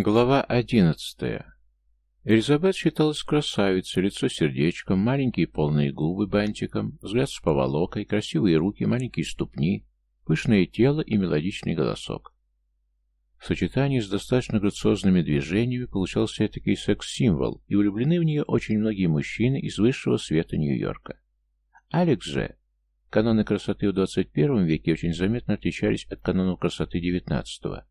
Глава одиннадцатая. Элизабет считалась красавицей, лицо сердечком, маленькие полные губы бантиком, взгляд с поволокой, красивые руки, маленькие ступни, пышное тело и мелодичный голосок. В сочетании с достаточно грациозными движениями получался этакий секс-символ, и влюблены в нее очень многие мужчины из высшего света Нью-Йорка. Алекс же. Каноны красоты в 21 веке очень заметно отличались от канонов красоты XIX -го.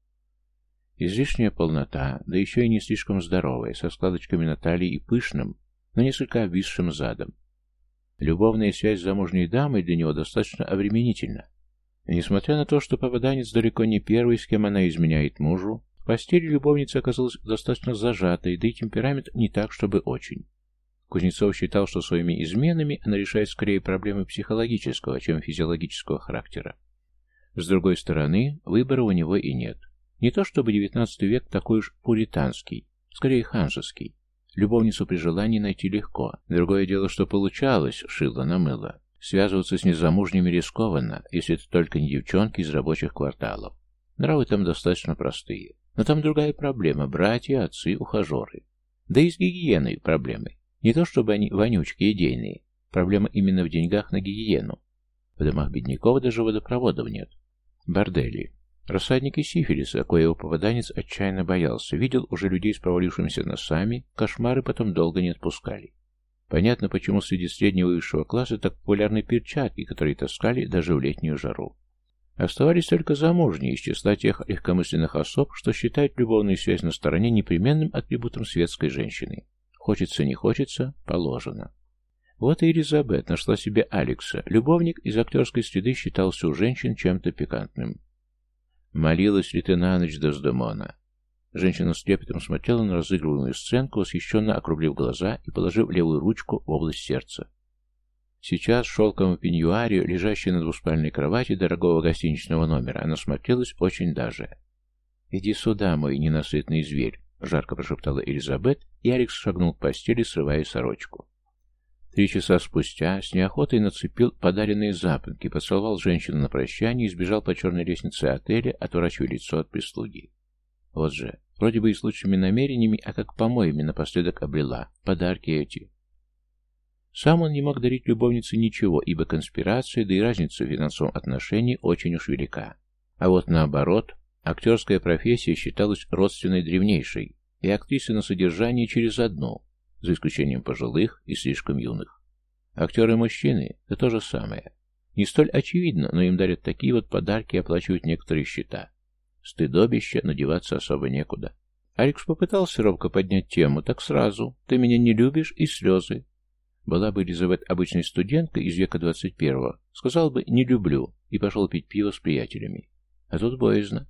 Излишняя полнота, да еще и не слишком здоровая, со складочками на талии и пышным, но несколько обвисшим задом. Любовная связь с замужней дамой для него достаточно обременительна. Несмотря на то, что попаданец далеко не первый, с кем она изменяет мужу, в постели любовница оказалась достаточно зажатой, да и темперамент не так, чтобы очень. Кузнецов считал, что своими изменами она решает скорее проблемы психологического, чем физиологического характера. С другой стороны, выбора у него и нет. Не то чтобы XIX век такой уж пуританский, скорее ханжеский. Любовницу при желании найти легко. Другое дело, что получалось, шило на мыло. Связываться с незамужними рискованно, если это только не девчонки из рабочих кварталов. Нравы там достаточно простые. Но там другая проблема – братья, отцы, ухажеры. Да и с гигиеной проблемы. Не то чтобы они вонючки идейные. Проблема именно в деньгах на гигиену. В домах бедняков даже водопроводов нет. Бордели. Рассадники сифилиса, коего попаданец отчаянно боялся, видел уже людей с провалившимися носами, кошмары потом долго не отпускали. Понятно, почему среди среднего и высшего класса так популярны перчатки, которые таскали даже в летнюю жару. Оставались только замужние из числа тех легкомысленных особ, что считают любовную связь на стороне непременным атрибутом светской женщины. Хочется, не хочется, положено. Вот и Элизабет нашла себе Алекса. Любовник из актерской среды считался у женщин чем-то пикантным. Молилась ли ты на ночь Дездемона? Женщина с трепетом смотрела на разыгрываемую сценку, восхищенно округлив глаза и положив левую ручку в область сердца. Сейчас в шелковом пеньюаре, лежащей на двуспальной кровати дорогого гостиничного номера, она смотрелась очень даже. «Иди сюда, мой ненасытный зверь», — жарко прошептала Элизабет, и Алекс шагнул к постели, срывая сорочку. Три часа спустя с неохотой нацепил подаренные запонки, поцеловал женщину на прощание и сбежал по черной лестнице отеля, отворачивая лицо от прислуги. Вот же, вроде бы и с лучшими намерениями, а как помоями напоследок обрела. Подарки эти. Сам он не мог дарить любовнице ничего, ибо конспирация, да и разница в финансовом отношении очень уж велика. А вот наоборот, актерская профессия считалась родственной древнейшей, и актрисы на содержании через одну – за исключением пожилых и слишком юных. Актеры-мужчины – это то же самое. Не столь очевидно, но им дарят такие вот подарки и оплачивают некоторые счета. Стыдобище, надеваться особо некуда. Алекс попытался робко поднять тему, так сразу. Ты меня не любишь и слезы. Была бы Элизабет обычной студенткой из века 21-го, сказал бы «не люблю» и пошел пить пиво с приятелями. А тут боязно.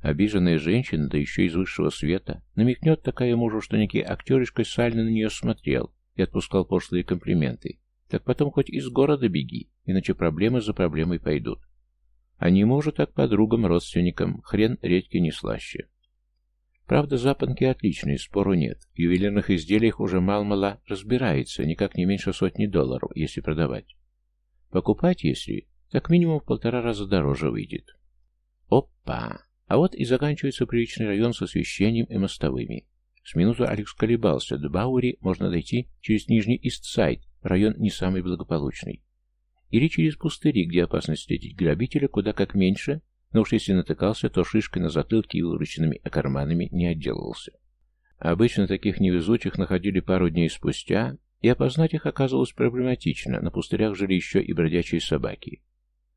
Обиженная женщина, да еще из высшего света, намекнет такая мужу, что некий актеришка сально на нее смотрел и отпускал пошлые комплименты. Так потом хоть из города беги, иначе проблемы за проблемой пойдут. А не мужу, так подругам, родственникам, хрен редьки не слаще. Правда, запонки отличные, спору нет. В ювелирных изделиях уже мал-мала разбирается, никак не меньше сотни долларов, если продавать. Покупать, если, так минимум в полтора раза дороже выйдет. Опа! А вот и заканчивается приличный район с освещением и мостовыми. С минуту Алекс колебался, до Баури можно дойти через Нижний Истсайд, район не самый благополучный. Или через пустыри, где опасность встретить грабителя куда как меньше, но уж если натыкался, то шишкой на затылке и вырученными карманами не отделывался. Обычно таких невезучих находили пару дней спустя, и опознать их оказывалось проблематично, на пустырях жили еще и бродячие собаки.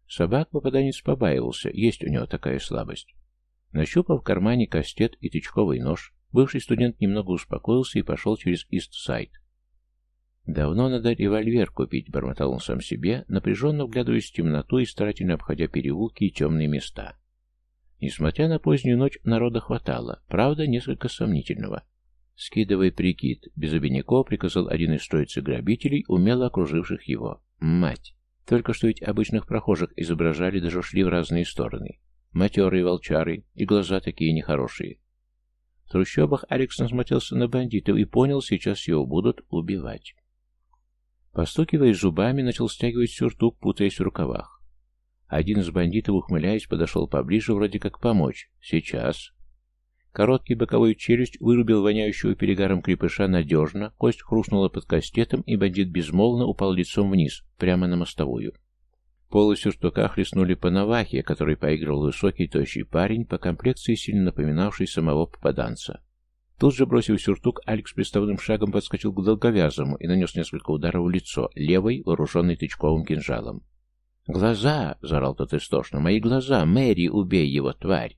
Собак попаданец побаивался, есть у него такая слабость. Нащупав в кармане кастет и тычковый нож, бывший студент немного успокоился и пошел через Ист-Сайд. «Давно надо револьвер купить», — бормотал он сам себе, напряженно вглядываясь в темноту и старательно обходя переулки и темные места. Несмотря на позднюю ночь, народа хватало, правда, несколько сомнительного. «Скидывай прикид», — без обиняков приказал один из троицы грабителей, умело окруживших его. «Мать! Только что ведь обычных прохожих изображали, даже шли в разные стороны. Матерые волчары и глаза такие нехорошие. В трущобах Алекс насмотрелся на бандитов и понял, сейчас его будут убивать. Постукивая зубами, начал стягивать сюртук, путаясь в рукавах. Один из бандитов, ухмыляясь, подошел поближе, вроде как помочь. Сейчас. Короткий боковой челюсть вырубил воняющего перегаром крепыша надежно, кость хрустнула под кастетом, и бандит безмолвно упал лицом вниз, прямо на мостовую. Полы сюртука хлестнули по навахе, который поиграл высокий тощий парень, по комплекции сильно напоминавший самого попаданца. Тут же, бросив сюртук, Алекс приставным шагом подскочил к долговязому и нанес несколько ударов в лицо, левой, вооруженной тычковым кинжалом. «Глаза!» — заорал тот истошно. «Мои глаза! Мэри, убей его, тварь!»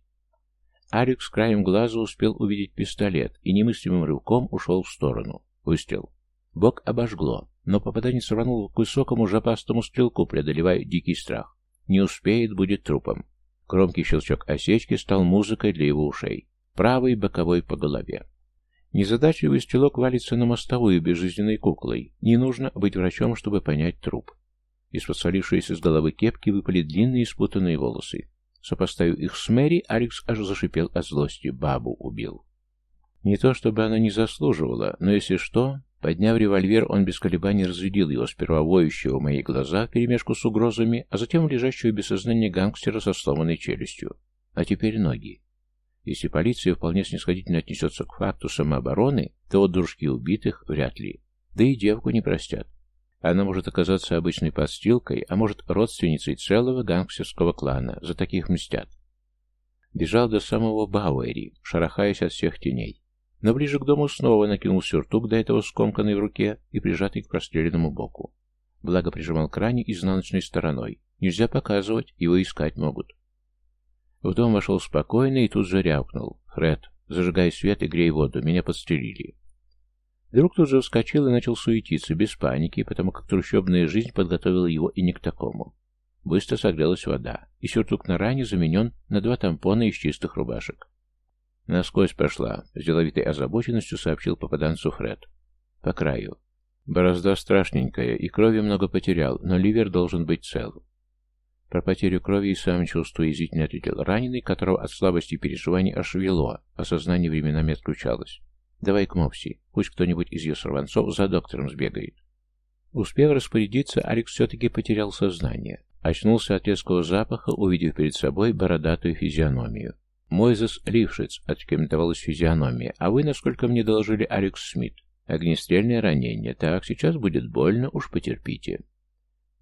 Алекс краем глаза успел увидеть пистолет и немыслимым рывком ушел в сторону. Выстрел. Бок обожгло, но попаданец рванул к высокому жопастому стрелку, преодолевая дикий страх. Не успеет, будет трупом. Громкий щелчок осечки стал музыкой для его ушей. Правый боковой по голове. Незадачливый стрелок валится на мостовую безжизненной куклой. Не нужно быть врачом, чтобы понять труп. Из-под свалившейся с головы кепки выпали длинные спутанные волосы. Сопоставив их с Мэри, Алекс аж зашипел от злости. Бабу убил. Не то чтобы она не заслуживала, но если что, подняв револьвер, он без колебаний разрядил его, сперва воющего в мои глаза, перемешку с угрозами, а затем лежащего без сознания гангстера со сломанной челюстью. А теперь ноги. Если полиция вполне снисходительно отнесется к факту самообороны, то вот дружки убитых вряд ли. Да и девку не простят. Она может оказаться обычной подстилкой, а может родственницей целого гангстерского клана. За таких мстят. Бежал до самого Бауэри, шарахаясь от всех теней. Но ближе к дому снова накинул сюртук, до этого скомканный в руке и прижатый к простреленному боку. Благо прижимал к ране изнаночной стороной. Нельзя показывать, его искать могут. В дом вошел спокойно и тут же рявкнул. «Фред, зажигай свет и грей воду, меня подстрелили». Друг тут же вскочил и начал суетиться, без паники, потому как трущобная жизнь подготовила его и не к такому. Быстро согрелась вода, и сюртук на ране заменен на два тампона из чистых рубашек. «Насквозь пошла», — с деловитой озабоченностью сообщил попаданцу Фред. «По краю. Борозда страшненькая, и крови много потерял, но ливер должен быть цел». Про потерю крови и сам чувствую, язвительно ответил раненый, которого от слабости переживаний аж а сознание временами отключалось. Давай к Мопси. Пусть кто-нибудь из ее сорванцов за доктором сбегает. Успев распорядиться, Алекс все-таки потерял сознание. Очнулся от резкого запаха, увидев перед собой бородатую физиономию. «Мойзес Лившиц», — откомментовалась физиономия. «А вы, насколько мне доложили, Алекс Смит. Огнестрельное ранение. Так, сейчас будет больно, уж потерпите».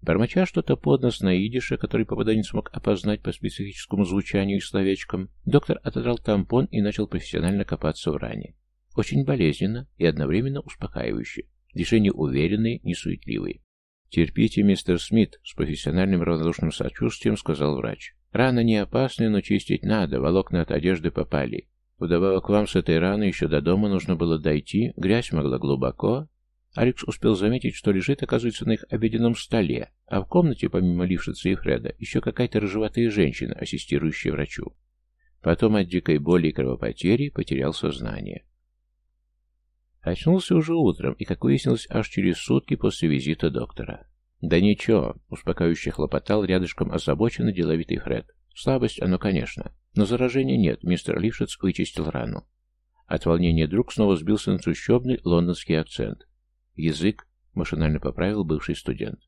Бормоча что-то под нос на идише, который попаданец смог опознать по специфическому звучанию и словечкам, доктор отодрал тампон и начал профессионально копаться в ране. Очень болезненно и одновременно успокаивающе. Движения уверенные, несуетливые. «Терпите, мистер Смит», — с профессиональным равнодушным сочувствием сказал врач. «Рана не опасная, но чистить надо, волокна от одежды попали. Вдобавок вам с этой раны еще до дома нужно было дойти, грязь могла глубоко». Алекс успел заметить, что лежит, оказывается, на их обеденном столе, а в комнате, помимо Лившица и Фреда, еще какая-то рыжеватая женщина, ассистирующая врачу. Потом от дикой боли и кровопотери потерял сознание. Очнулся уже утром, и, как выяснилось, аж через сутки после визита доктора. «Да ничего», — успокаивающе хлопотал рядышком озабоченный деловитый Фред. «Слабость, оно, конечно. Но заражения нет, мистер Лившиц вычистил рану». От волнения друг снова сбился на трущобный лондонский акцент. «Язык», — машинально поправил бывший студент.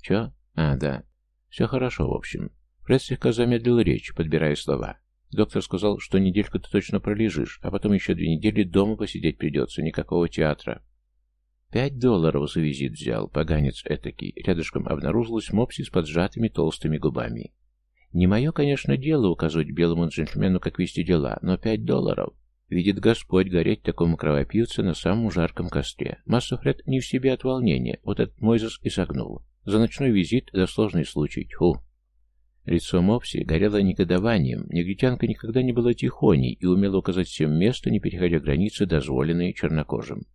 «Чё? А, да. Все хорошо, в общем». Фред слегка замедлил речь, подбирая слова. Доктор сказал, что недельку ты точно пролежишь, а потом еще две недели дома посидеть придется, никакого театра. Пять долларов за визит взял, поганец этакий. Рядышком обнаружилась мопси с поджатыми толстыми губами. Не мое, конечно, дело указывать белому джентльмену, как вести дела, но пять долларов. Видит Господь гореть такому кровопивце на самом жарком костре. Масса Фред не в себе от волнения, вот этот Мойзес и согнул. За ночной визит, за сложный случай, тьфу. Лицо Мопси горело негодованием. Негритянка никогда не была тихоней и умела указать всем место, не переходя границы, дозволенные чернокожим.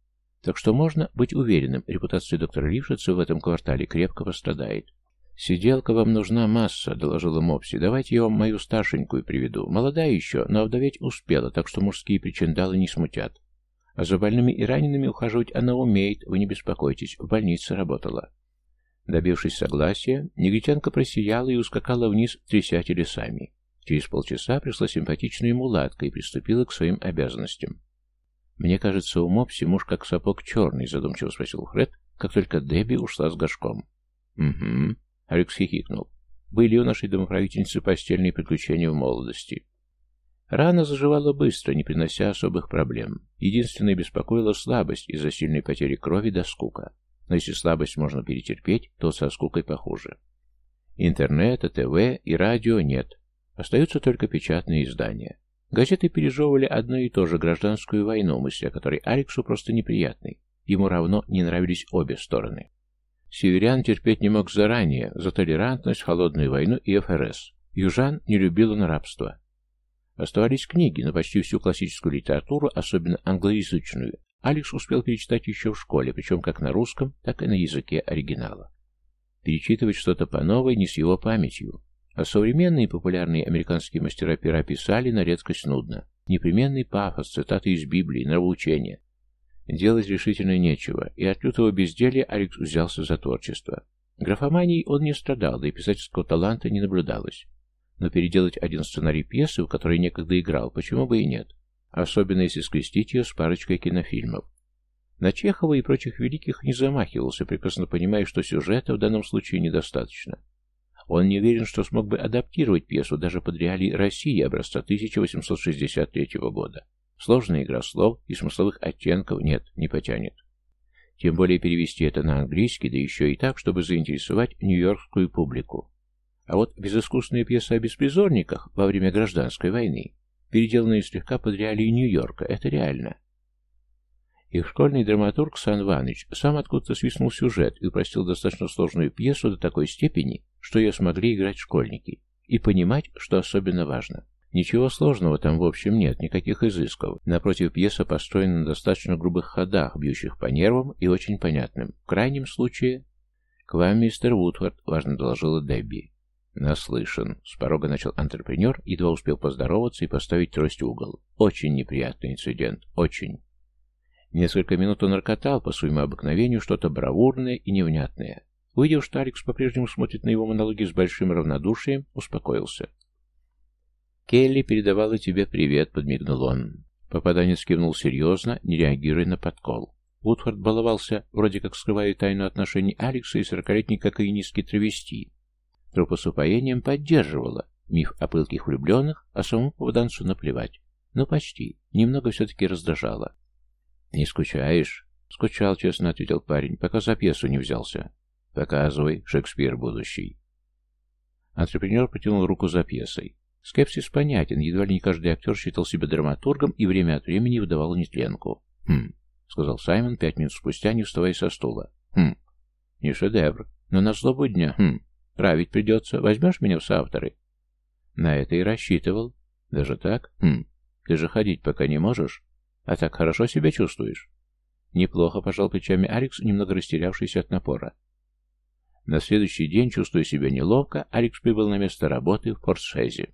Так что можно быть уверенным, репутация доктора Лившица в этом квартале крепко пострадает. «Сиделка вам нужна масса», — доложила Мопси. «Давайте я вам мою старшенькую приведу. Молодая еще, но овдоветь успела, так что мужские причиндалы не смутят. А за больными и ранеными ухаживать она умеет, вы не беспокойтесь, в больнице работала». Добившись согласия, негритянка просияла и ускакала вниз, тряся телесами. Через полчаса пришла симпатичная мулатка и приступила к своим обязанностям. «Мне кажется, у Мопси муж как сапог черный», — задумчиво спросил Фред, как только Дебби ушла с горшком. «Угу», — Алекс хихикнул. «Были у нашей домоправительницы постельные приключения в молодости». Рана заживала быстро, не принося особых проблем. Единственное беспокоила слабость из-за сильной потери крови до скука. Но если слабость можно перетерпеть, то со скукой похуже. Интернета, ТВ и радио нет. Остаются только печатные издания. Газеты пережевывали одно и то же гражданскую войну, мысль о которой Алексу просто неприятной. Ему равно не нравились обе стороны. Северян терпеть не мог заранее за толерантность, холодную войну и ФРС. Южан не любил он рабство. Оставались книги, но почти всю классическую литературу, особенно англоязычную, Алекс успел перечитать еще в школе, причем как на русском, так и на языке оригинала. Перечитывать что-то по новой не с его памятью. А современные популярные американские мастера пера писали на редкость нудно. Непременный пафос, цитаты из Библии, нравоучения. Делать решительно нечего, и от лютого безделья Алекс взялся за творчество. Графоманией он не страдал, да и писательского таланта не наблюдалось. Но переделать один сценарий пьесы, в которой некогда играл, почему бы и нет? Особенно если скрестить ее с парочкой кинофильмов. На Чехова и прочих великих не замахивался, прекрасно понимая, что сюжета в данном случае недостаточно. Он не уверен, что смог бы адаптировать пьесу даже под реалии России образца 1863 года. Сложная игра слов и смысловых оттенков нет, не потянет. Тем более перевести это на английский, да еще и так, чтобы заинтересовать нью-йоркскую публику. А вот безыскусная пьеса о беспризорниках во время гражданской войны, переделанная слегка под реалии Нью-Йорка, это реально. Их школьный драматург Сан Ваныч сам откуда-то свистнул сюжет и упростил достаточно сложную пьесу до такой степени, что ее смогли играть школьники. И понимать, что особенно важно. Ничего сложного там в общем нет, никаких изысков. Напротив, пьеса построена на достаточно грубых ходах, бьющих по нервам и очень понятным. В крайнем случае... «К вам, мистер Вудвард», — важно доложила Дебби. «Наслышан», — с порога начал антрепренер, едва успел поздороваться и поставить трость в угол. «Очень неприятный инцидент, очень». Несколько минут он рокотал по своему обыкновению что-то бравурное и невнятное. Увидев, что Алекс по-прежнему смотрит на его монологи с большим равнодушием, успокоился. «Келли передавала тебе привет», — подмигнул он. Попаданец кивнул серьезно, не реагируя на подкол. Вудфорд баловался, вроде как скрывая тайну отношений Алекса и сорокалетней кокаинистки травести, Трупа с упоением поддерживала миф о пылких влюбленных, а самому попаданцу наплевать. Ну, почти. Немного все-таки раздражало. «Не скучаешь?» «Скучал, честно», — ответил парень, пока за пьесу не взялся. «Показывай, Шекспир будущий». Антрепренер протянул руку за пьесой. Скепсис понятен, едва ли не каждый актер считал себя драматургом и время от времени выдавал нетленку. «Хм», — сказал Саймон пять минут спустя, не вставая со стула. «Хм, не шедевр, но на злобу дня, хм, Править придется. Возьмешь меня в соавторы?» «На это и рассчитывал. Даже так? Хм. Ты же ходить пока не можешь. А так хорошо себя чувствуешь?» Неплохо, пожал плечами Алекс, немного растерявшийся от напора. На следующий день, чувствуя себя неловко, Алекс прибыл на место работы в Портшезе.